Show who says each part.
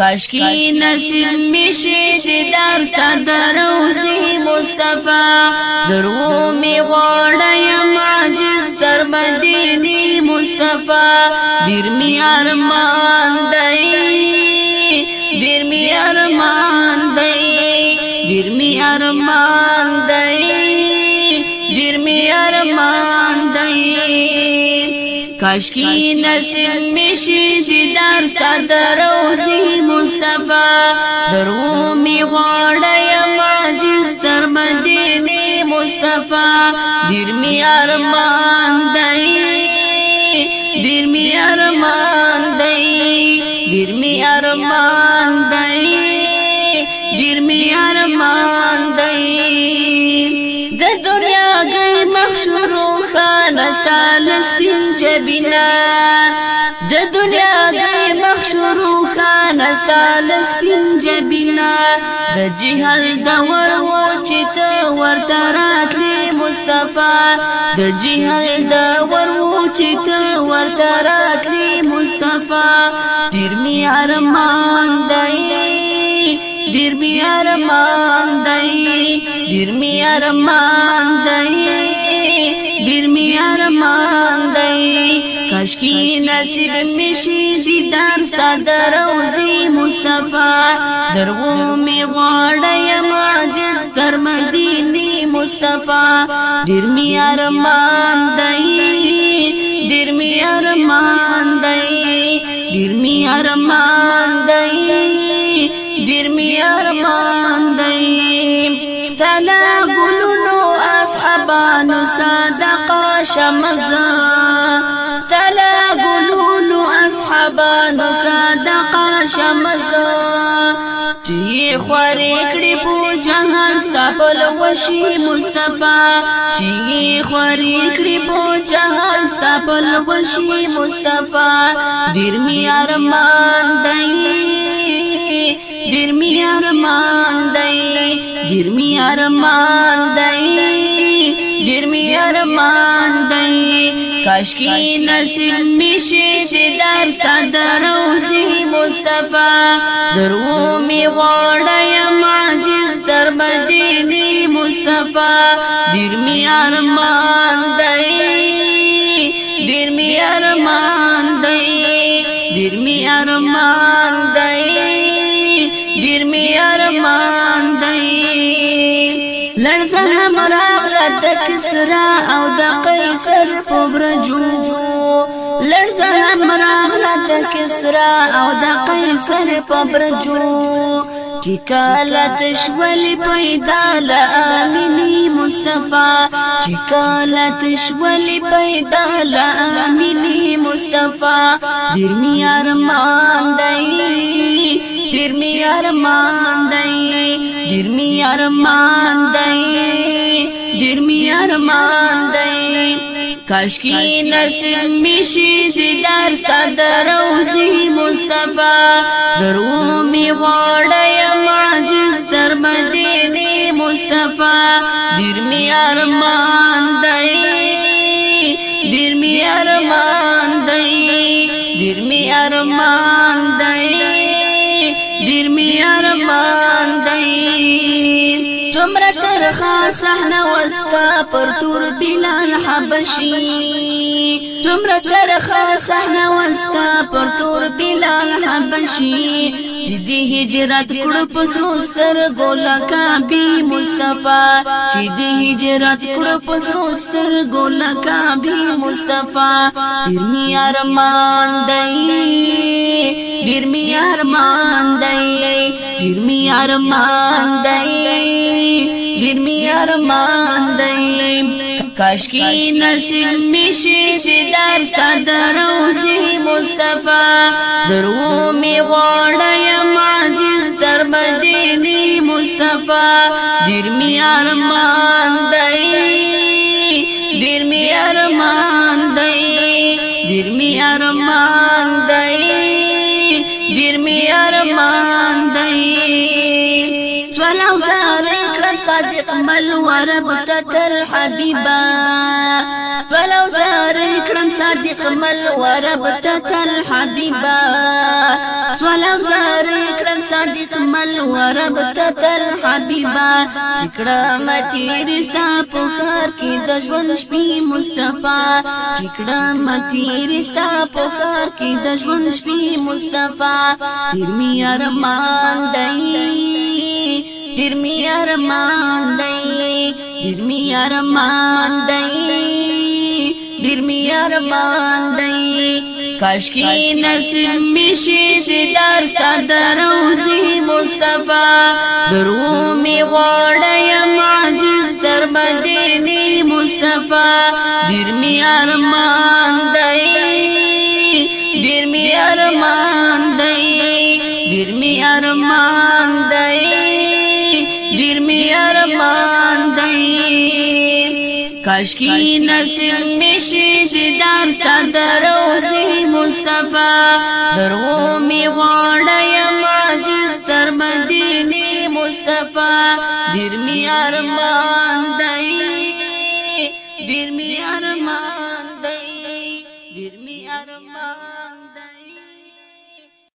Speaker 1: کاشکی نصیب میشی چې درستا دروسی مصطفی درو می غوړه یم عاجز در مدینی مصطفی دیر می ارمان دی دیر می ارمان دی دیر می ارمان دی دیر می ارمان دی کاشکی نسیم میشی دیدار ستا دروزی مصطفی درو می غوڑا یم عجز در مدینی مصطفی دیر می ارمان دائی دیر می ارمان دائی دیر می ارمان دائی ستان سپین جبینا د دنیا غي مخشور خان ستان سپین جبینا د جهل دور و چت ورته راتلی مصطفی د جهل دور و چت ورته راتلی مصطفی دیر می ارمان دای دیر می ارمان دای دیر می ارمان دای کشکی نصیب میشي دیدار ست دروزی مصطفی درغو می غواړه یم عاجز تر مدینی مصطفی ډیر می ارمان دی ډیر می ارمان دی ډیر می ارمان دی ډیر می ارمان دی ستنه ګلونو اصحابانو صدقه شمزه شمزا چې خورې کړې په جهان ستاپل وشي مصطفی چې خورې کړې په جهان ستاپل وشي مصطفی ډیر می ارمان دی ډیر می ارمان دی ډیر می ارمان دی ډیر می ارمان کاشکی نصیب میشه چې درس تا دروزی مصطفی درو می غوړایم عاجز در باندې دی مصطفی دیر می ارمان دی دیر می ارمان دی دیر می ارمان دی دیر می ارمان دی لړزه مرا د کسرا او د قیصر په برجو لړزه هم راغله د کسرا او د قیصر په برجو چکالت شول پیدا لامینی مصطفی چکالت شول پیدا لامینی مصطفی دیر می ارمان دای دیر می ارمان دای دیر می ارمان دای ډیر می ارمان دی کاش کی نصیب میشي د درس تا دروزی مصطفی درو می غړی معجز در مدینه مصطفی ډیر می ارمان دی ډیر می ارمان دی ډیر می ارمان دی ډیر می ارمان دی څومره ترخه صحنه وستا پر تور بلال حبشي تمره ترخه صحنه وستا پر تور بلال حبشي دې هجرت کړو پسو ستر ګولا کابي مصطفی چې دې هجرت کړو پسو ستر ګولا کابي مصطفی دې ارمان دی ډیر می ارمان دی ډیر می ارمان دی ډیر می ارمان دی کاش کی نصیب میشي دیدار ست دروزی مصطفی درو می غوړی معجز در مدینی مصطفی ډیر می ارمان دی ډیر می ارمان دی ډیر می ارمان دی ډیر می ارمان دی صادق مل ورب تتر حبيبا فلو زار الكرم صادق مل ورب تتر حبيبا فلو زار الكرم صادق مل ورب تتر حبيبا چکړه متیر ستا په خار کې د ژوند شپې مصطفی چکړه متیر ستا په خار کې د ژوند شپې مصطفی تیر می ارمان دی ډیر می ارمان دی ډیر می ارمان دی ډیر می ارمان دی کاش کې نصیب میشي د درس دروزي مصطفی درو می غړې معجز در مدینه مصطفی ډیر می ارمان دی ډیر می ارمان دی ډیر می ارمان ډیر می ارمان دی کاش کی نصیب مشي د درس دروسی مصطفی درو می غوړ یم عاجز تر مدینه مصطفی ډیر می ارمان دی ډیر می ارمان